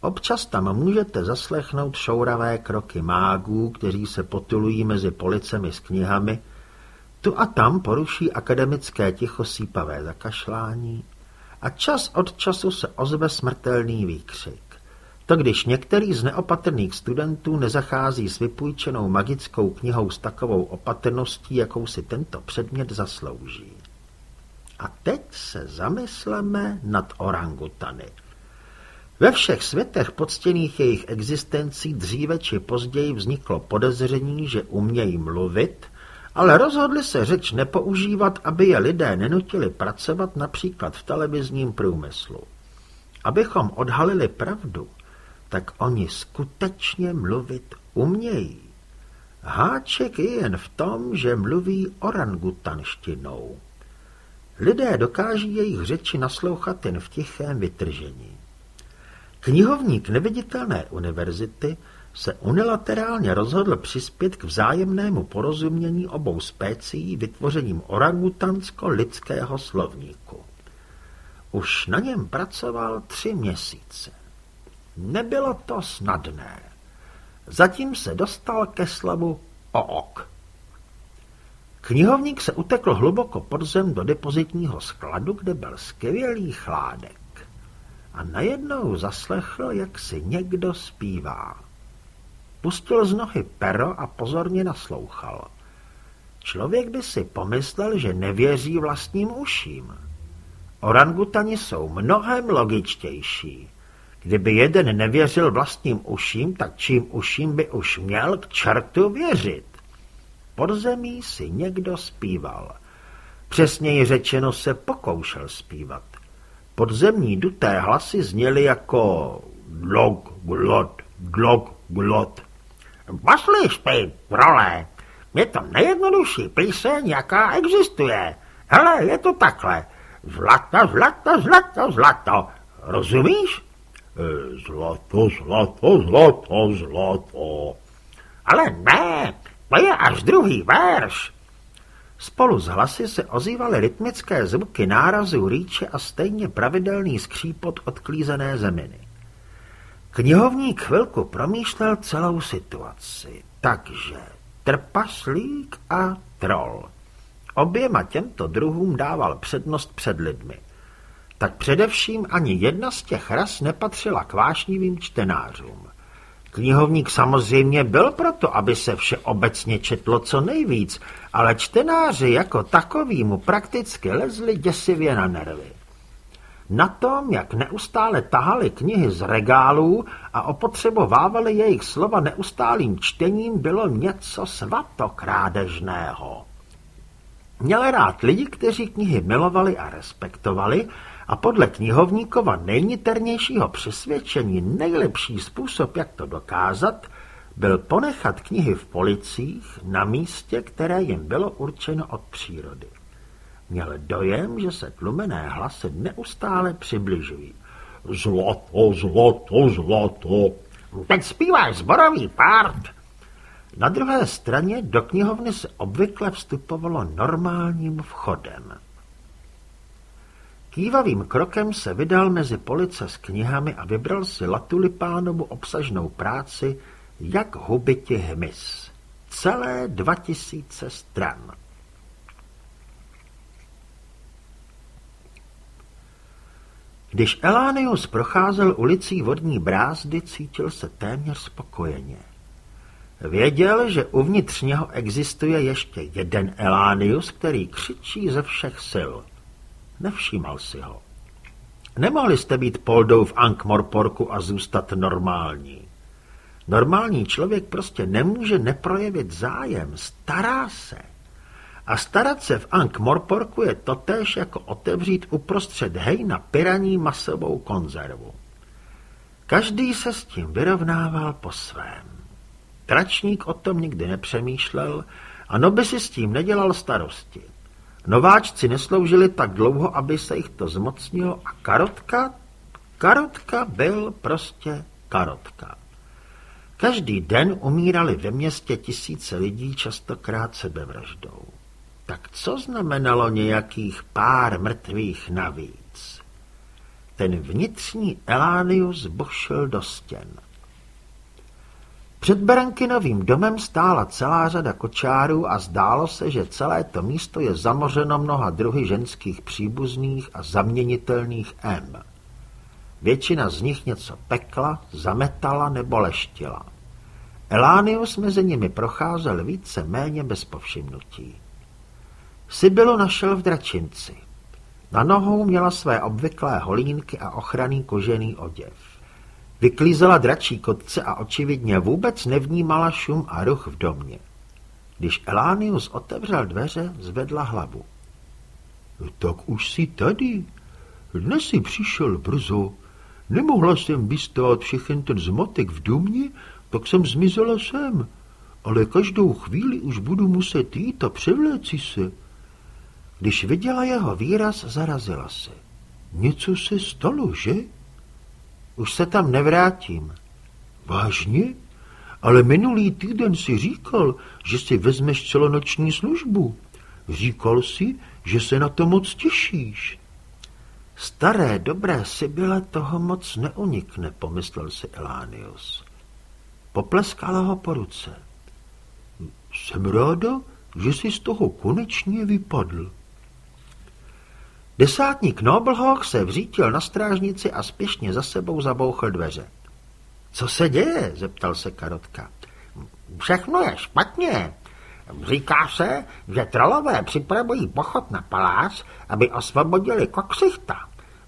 Občas tam můžete zaslechnout šouravé kroky mágů, kteří se potulují mezi policemi s knihami, tu a tam poruší akademické ticho sípavé zakašlání a čas od času se ozve smrtelný výkřik. To když některý z neopatrných studentů nezachází s vypůjčenou magickou knihou s takovou opatrností, jakou si tento předmět zaslouží. A teď se zamysleme nad orangutany. Ve všech světech poctěných jejich existencí dříve či později vzniklo podezření, že umějí mluvit, ale rozhodli se řeč nepoužívat, aby je lidé nenutili pracovat například v televizním průmyslu. Abychom odhalili pravdu, tak oni skutečně mluvit umějí. Háček je jen v tom, že mluví orangutanštinou. Lidé dokáží jejich řeči naslouchat jen v tichém vytržení. Knihovník neviditelné univerzity se unilaterálně rozhodl přispět k vzájemnému porozumění obou spécií vytvořením orangutansko-lidského slovníku. Už na něm pracoval tři měsíce. Nebylo to snadné. Zatím se dostal ke slavu OK. Knihovník se utekl hluboko pod zem do depozitního skladu, kde byl skvělý chládek. A najednou zaslechl, jak si někdo zpívá. Pustil z nohy pero a pozorně naslouchal. Člověk by si pomyslel, že nevěří vlastním uším. Orangutani jsou mnohem logičtější. Kdyby jeden nevěřil vlastním uším, tak čím uším by už měl k čertu věřit. Pod zemí si někdo zpíval. Přesněji řečeno se pokoušel zpívat. Podzemní duté hlasy zněly jako glog, glot, glog, glot. Poslyš ty, role, je to nejjednodušší píseň, jaká existuje. Hele, je to takhle. Zlato, zlato, zlato, zlato. Rozumíš? E, zlato, zlato, zlato, zlato. Ale ne, to je až druhý verš. Spolu s hlasy se ozývaly rytmické zvuky nárazu rýče a stejně pravidelný skřípot odklízené zeminy. Knihovník chvilku promýšlel celou situaci. Takže trpaslík a troll. Oběma těmto druhům dával přednost před lidmi. Tak především ani jedna z těch ras nepatřila k vášnivým čtenářům. Knihovník samozřejmě byl proto, aby se vše obecně četlo co nejvíc, ale čtenáři jako takový mu prakticky lezli děsivě na nervy. Na tom, jak neustále tahali knihy z regálů a opotřebovávali jejich slova neustálým čtením, bylo něco svatokrádežného. Měl rád lidi, kteří knihy milovali a respektovali a podle knihovníkova nejniternějšího přesvědčení nejlepší způsob, jak to dokázat, byl ponechat knihy v policích na místě, které jim bylo určeno od přírody. Měl dojem, že se tlumené hlasy neustále přibližují. Zlato, zlato, zlato. Teď zpíváš zborový part. Na druhé straně do knihovny se obvykle vstupovalo normálním vchodem. Kývavým krokem se vydal mezi police s knihami a vybral si Latulipánovu obsažnou práci Jak hubiti hmyz. Celé dva tisíce stran. Když Elánius procházel ulicí vodní brázdy, cítil se téměř spokojeně. Věděl, že uvnitř něho existuje ještě jeden Elánius, který křičí ze všech sil. Nevšímal si ho. Nemohli jste být poldou v Ankmorporku a zůstat normální. Normální člověk prostě nemůže neprojevit zájem, stará se. A starat se v Ankh Morporku je totéž jako otevřít uprostřed hejna piraní masovou konzervu. Každý se s tím vyrovnával po svém. Tračník o tom nikdy nepřemýšlel a Noby si s tím nedělal starosti. Nováčci nesloužili tak dlouho, aby se jich to zmocnilo a karotka, karotka byl prostě karotka. Každý den umírali ve městě tisíce lidí, častokrát sebevraždou. Tak co znamenalo nějakých pár mrtvých navíc? Ten vnitřní Elánius bošil do stěn. Před Berenkinovým domem stála celá řada kočárů a zdálo se, že celé to místo je zamořeno mnoha druhy ženských příbuzných a zaměnitelných M. Většina z nich něco pekla, zametala nebo leštila. Elánius mezi nimi procházel více méně bez povšimnutí. Sibylu našel v dračinci. Na nohou měla své obvyklé holínky a ochranný kožený oděv. Vyklízela dračí kotce a očividně vůbec nevnímala šum a ruch v domě. Když Elánius otevřel dveře, zvedla hlavu. Tak už jsi tady. Dnes jsi přišel brzo. Nemohla jsem vystát všechen ten zmatek v domě, tak jsem zmizela sem. Ale každou chvíli už budu muset jít a převléci se. Když viděla jeho výraz, zarazila se. Něco se stalo, že? Už se tam nevrátím. Vážně? Ale minulý týden si říkal, že si vezmeš celonoční službu. Říkal si, že se na to moc těšíš. Staré, dobré Sibyle toho moc neunikne, pomyslel si Elánius. Popleskala ho po ruce. Jsem ráda, že jsi z toho konečně vypadl. Desátník Noblhawk se vřítil na strážnici a spěšně za sebou zabouchl dveře. Co se děje? zeptal se Karotka. Všechno je špatně. Říká se, že trolové připravují pochod na palác, aby osvobodili Koksichta.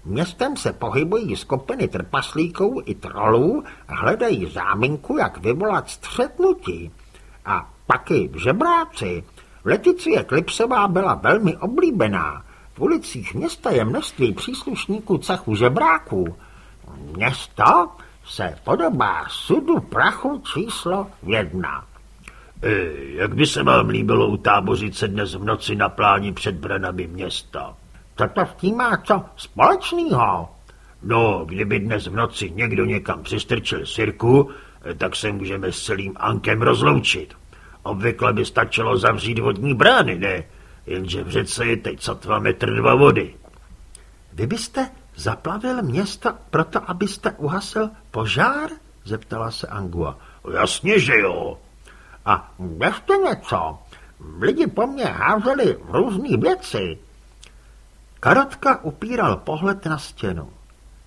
Městem se pohybují skupiny trpaslíků i trolů a hledají záminku, jak vyvolat střetnutí. A taky žebráci. Leticie Klipsová byla velmi oblíbená. V ulicích města je množství příslušníků cechu žebráků. Město se podobá sudu prachu číslo jedna. E, jak by se vám líbilo utábořit se dnes v noci na pláni před branami města? Co to s tím má co společného? No, kdyby dnes v noci někdo někam přistrčil sirku, tak se můžeme s celým Ankem rozloučit. Obvykle by stačilo zavřít vodní brány, ne? Jenže v řece je teď sotva metr dva vody. Vy byste zaplavil město proto, abyste uhasil požár? zeptala se Angua. Jasně, že jo. A ještě něco. Lidi po mně házeli různé věci. Karotka upíral pohled na stěnu.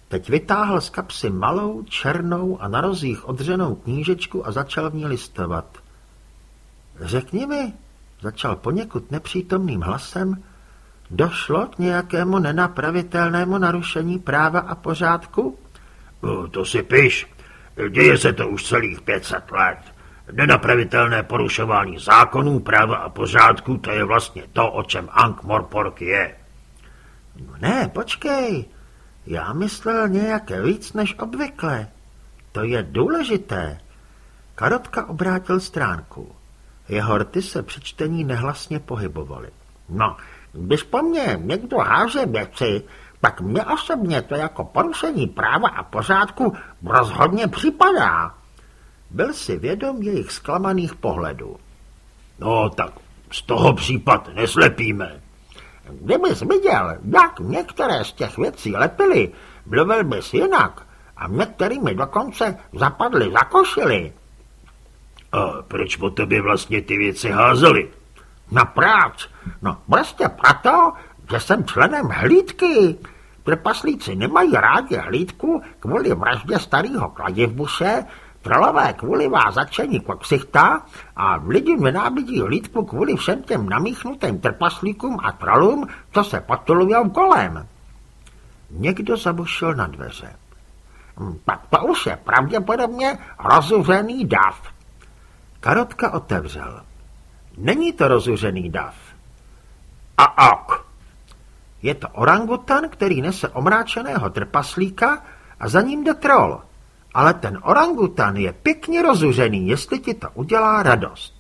Teď vytáhl z kapsy malou, černou a na rozích odřenou knížečku a začal v ní listovat. Řekni mi, začal poněkud nepřítomným hlasem, došlo k nějakému nenapravitelnému narušení práva a pořádku? To si píš. Děje se to už celých 500 let. Nenapravitelné porušování zákonů, práva a pořádku, to je vlastně to, o čem Ankh Morpork je. No ne, počkej. Já myslel nějaké víc než obvykle. To je důležité. Karotka obrátil stránku. Jeho rty se při čtení nehlasně pohybovaly. No, když po mně někdo háže věci, pak mně osobně to jako porušení práva a pořádku rozhodně připadá. Byl si vědom jejich zklamaných pohledů. No tak z toho případ neslepíme. Kdybys viděl, jak některé z těch věcí lepily, mluvil bys jinak a některými dokonce zapadly za košily. A proč po tobě vlastně ty věci házely? No proč? No prostě proto, že jsem členem hlídky. Trpaslíci nemají rádi hlídku kvůli vraždě starého kladivbuše, trolové kvůli vázačení koksichta a lidi nenávidí hlídku kvůli všem těm namíchnutým trpaslíkům a trolům, co se potulujou kolem. Někdo zabušil na dveře. Hm, tak to už je pravděpodobně rozuřený dav. Karotka otevřel. Není to rozuřený dav. A ok. Je to orangutan, který nese omráčeného trpaslíka a za ním jde troll. Ale ten orangutan je pěkně rozuřený, jestli ti to udělá radost.